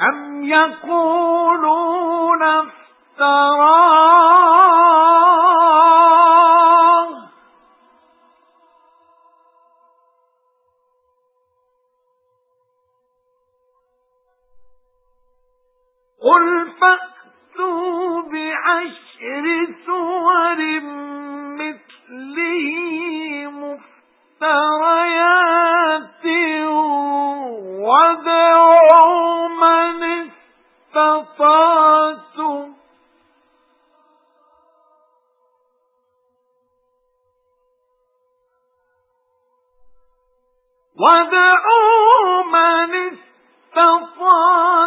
أَمْ يَقُولُونَ افْتَرَاهُ قُلْ فَأْتُوا بِعَشْرِ سُوَرٍ وَادْعُوا مَنِ اسْتَطَعْتُمْ. وَادْعُوا مَنِ اسْتَطَعْتُمْ.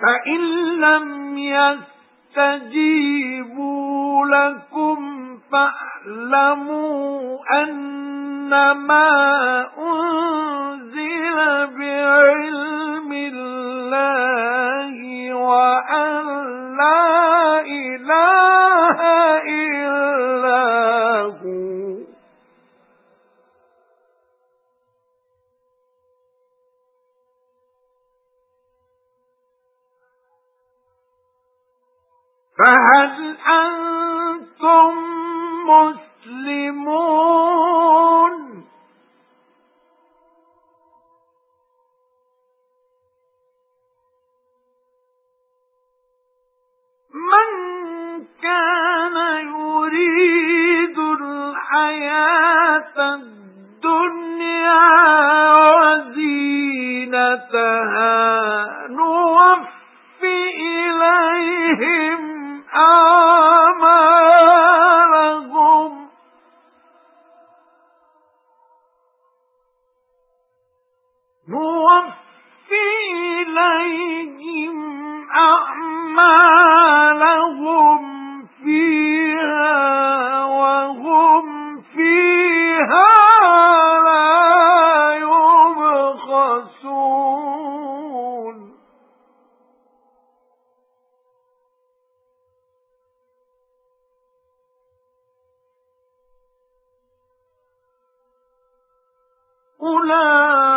فَإِن لَّمْ يَسْتَجِيبُوا لَكُمْ فَاعْلَمُوا أَنَّمَا أُنزِلَ بِعِلْمِ فَهَلْ أَنْتُمْ مُسْلِمُونَ؟ مَنْ كَانَ يُرِيدُ الْحَيَاةَ الدُّنْيَا وَزِينَتَهَا نُوَفِّ نُوَفِّ إِلَيْهِمْ أَعْمَالَهُمْ فِيهَا وَهُمْ فِيهَا لَا يُبْخَسُونَ. أُولَئِكَ